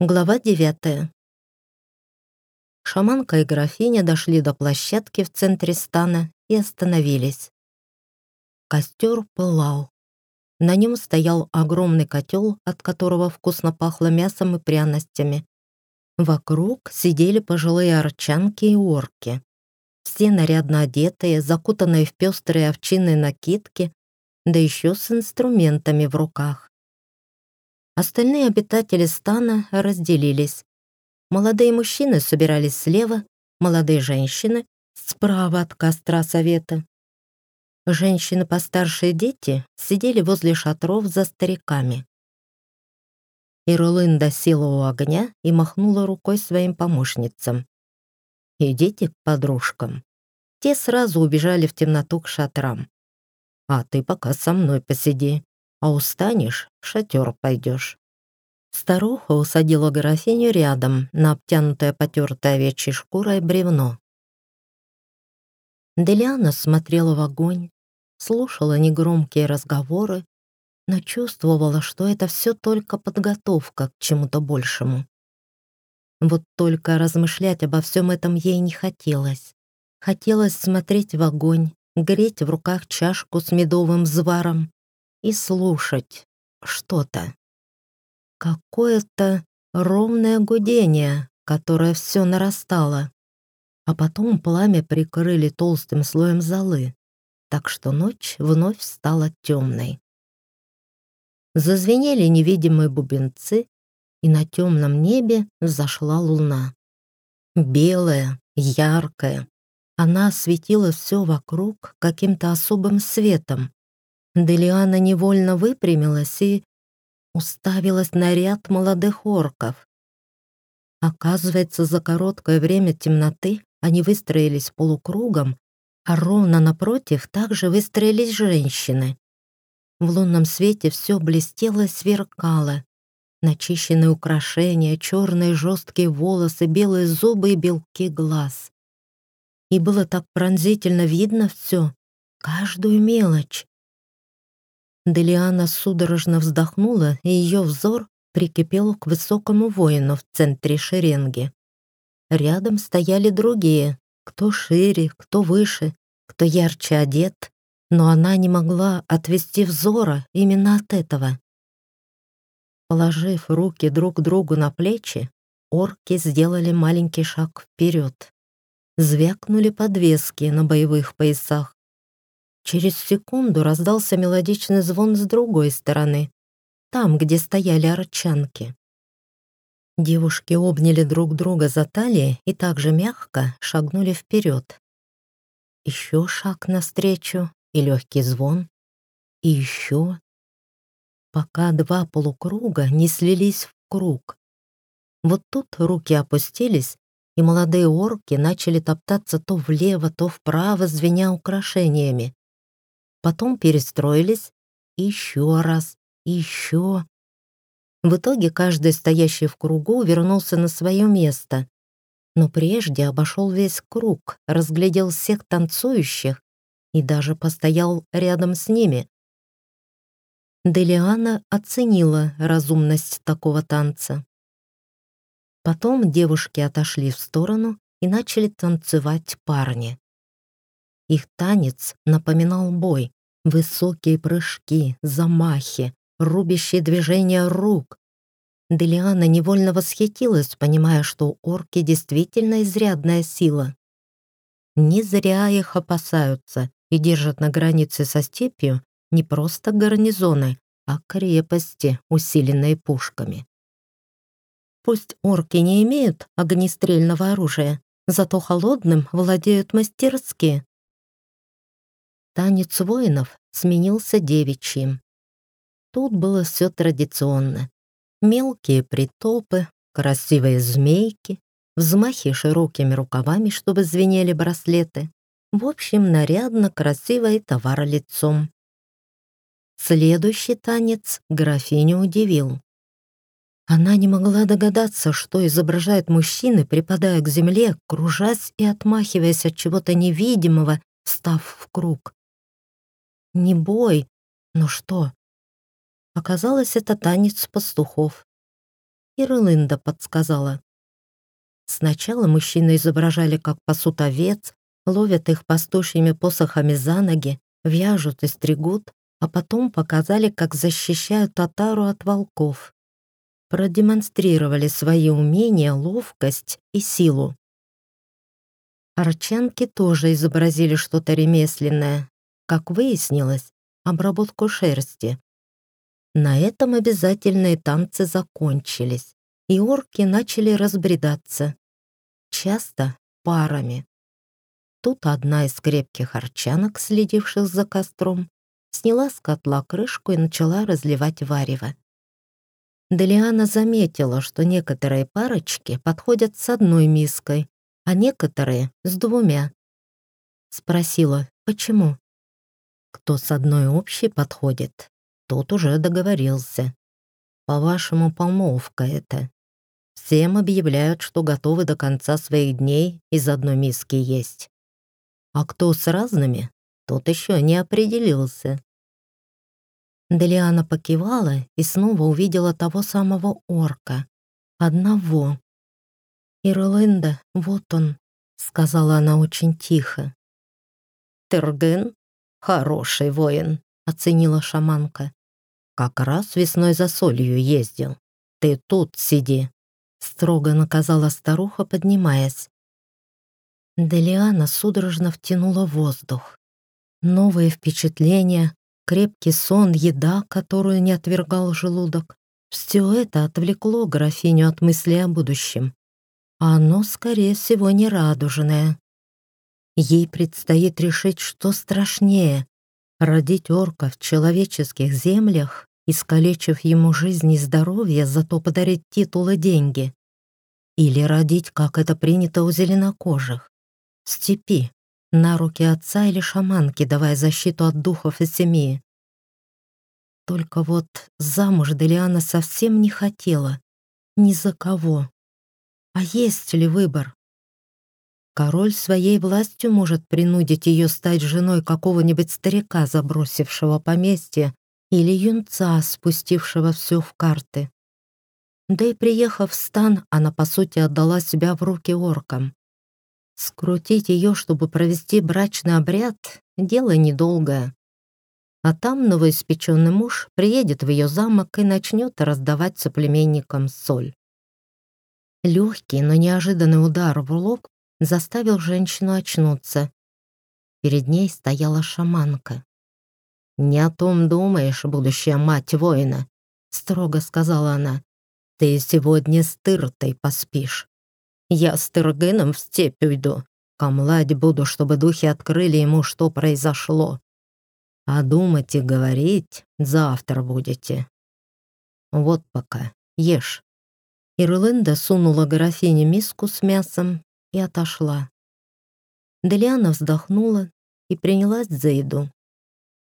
Глава девятая. Шаманка и графиня дошли до площадки в центре стана и остановились. Костер пылал. На нем стоял огромный котел, от которого вкусно пахло мясом и пряностями. Вокруг сидели пожилые арчанки и орки. Все нарядно одетые, закутанные в пестрые овчинные накидки, да еще с инструментами в руках. Остальные обитатели стана разделились. Молодые мужчины собирались слева, молодые женщины — справа от костра совета. Женщины постарше и дети сидели возле шатров за стариками. Ирлында села у огня и махнула рукой своим помощницам. «Идите к подружкам». Те сразу убежали в темноту к шатрам. «А ты пока со мной посиди а устанешь, в шатер пойдешь». Старуха усадила графиню рядом на обтянутое потертой овечьей шкурой бревно. Делиана смотрела в огонь, слушала негромкие разговоры, но чувствовала, что это все только подготовка к чему-то большему. Вот только размышлять обо всем этом ей не хотелось. Хотелось смотреть в огонь, греть в руках чашку с медовым зваром и слушать что-то. Какое-то ровное гудение, которое все нарастало. А потом пламя прикрыли толстым слоем золы, так что ночь вновь стала темной. Зазвенели невидимые бубенцы, и на темном небе взошла луна. Белая, яркая. Она осветила все вокруг каким-то особым светом, Делиана невольно выпрямилась и уставилась на ряд молодых орков. Оказывается, за короткое время темноты они выстроились полукругом, а ровно напротив также выстроились женщины. В лунном свете все блестело и сверкало. Начищенные украшения, черные жесткие волосы, белые зубы и белки глаз. И было так пронзительно видно все, каждую мелочь. Делиана судорожно вздохнула, и ее взор прикипел к высокому воину в центре шеренги. Рядом стояли другие, кто шире, кто выше, кто ярче одет, но она не могла отвести взора именно от этого. Положив руки друг другу на плечи, орки сделали маленький шаг вперед. Звякнули подвески на боевых поясах. Через секунду раздался мелодичный звон с другой стороны, там, где стояли арчанки. Девушки обняли друг друга за талии и также мягко шагнули вперед. Еще шаг навстречу и легкий звон. И еще. Пока два полукруга не слились в круг. Вот тут руки опустились, и молодые орки начали топтаться то влево, то вправо, звеня украшениями потом перестроились, еще раз, еще. В итоге каждый стоящий в кругу вернулся на свое место, но прежде обошел весь круг, разглядел всех танцующих и даже постоял рядом с ними. Делиана оценила разумность такого танца. Потом девушки отошли в сторону и начали танцевать парни. Их танец напоминал бой. Высокие прыжки, замахи, рубящие движения рук. Делиана невольно восхитилась, понимая, что орки действительно изрядная сила. Не зря их опасаются и держат на границе со степью не просто гарнизоны, а крепости, усиленные пушками. Пусть орки не имеют огнестрельного оружия, зато холодным владеют мастерски. Танец воинов сменился девичьим. Тут было все традиционно. Мелкие притопы, красивые змейки, взмахи широкими рукавами, чтобы звенели браслеты. В общем, нарядно, красиво и товара лицом. Следующий танец графиню удивил. Она не могла догадаться, что изображают мужчины, припадая к земле, кружась и отмахиваясь от чего-то невидимого, встав в круг. Не бой. Но что? Оказалось, это танец пастухов. Ирлинда подсказала. Сначала мужчины изображали, как пасут овец, ловят их пастушьими посохами за ноги, вяжут и стригут, а потом показали, как защищают татару от волков. Продемонстрировали свои умения, ловкость и силу. Арчанки тоже изобразили что-то ремесленное, как выяснилось, обработку шерсти. На этом обязательные танцы закончились, и орки начали разбредаться. Часто парами. Тут одна из крепких арчанок, следивших за костром, сняла с котла крышку и начала разливать варево. Делиана заметила, что некоторые парочки подходят с одной миской, а некоторые — с двумя. Спросила, почему? Кто с одной общей подходит, тот уже договорился. По-вашему, помолвка это. Всем объявляют, что готовы до конца своих дней из одной миски есть. А кто с разными, тот еще не определился. Делиана покивала и снова увидела того самого орка. Одного. «Ирлинда, вот он», — сказала она очень тихо. «Терген? Хороший воин», — оценила шаманка. «Как раз весной за солью ездил. Ты тут сиди», — строго наказала старуха, поднимаясь. Делиана судорожно втянула воздух. Новые впечатления, крепкий сон, еда, которую не отвергал желудок. Все это отвлекло графиню от мысли о будущем. А оно, скорее всего, не радужное. Ей предстоит решить, что страшнее — родить орка в человеческих землях, искалечив ему жизнь и здоровье, зато подарить титул и деньги. Или родить, как это принято у зеленокожих, в степи, на руки отца или шаманки, давая защиту от духов и семьи. Только вот замуж Делиана совсем не хотела. Ни за кого. А есть ли выбор? Король своей властью может принудить ее стать женой какого-нибудь старика, забросившего поместье, или юнца, спустившего все в карты. Да и приехав в стан, она, по сути, отдала себя в руки оркам. Скрутить ее, чтобы провести брачный обряд — дело недолгое. А там новоиспеченный муж приедет в ее замок и начнет раздавать соплеменникам соль. Легкий, но неожиданный удар в лоб заставил женщину очнуться. Перед ней стояла шаманка. «Не о том думаешь, будущая мать воина», — строго сказала она. «Ты сегодня с Тыртой поспишь. Я с Тыргыном в степь уйду. Камлать буду, чтобы духи открыли ему, что произошло. А думать и говорить завтра будете. Вот пока, ешь». Ирлинда сунула графине миску с мясом и отошла. Делиана вздохнула и принялась за еду.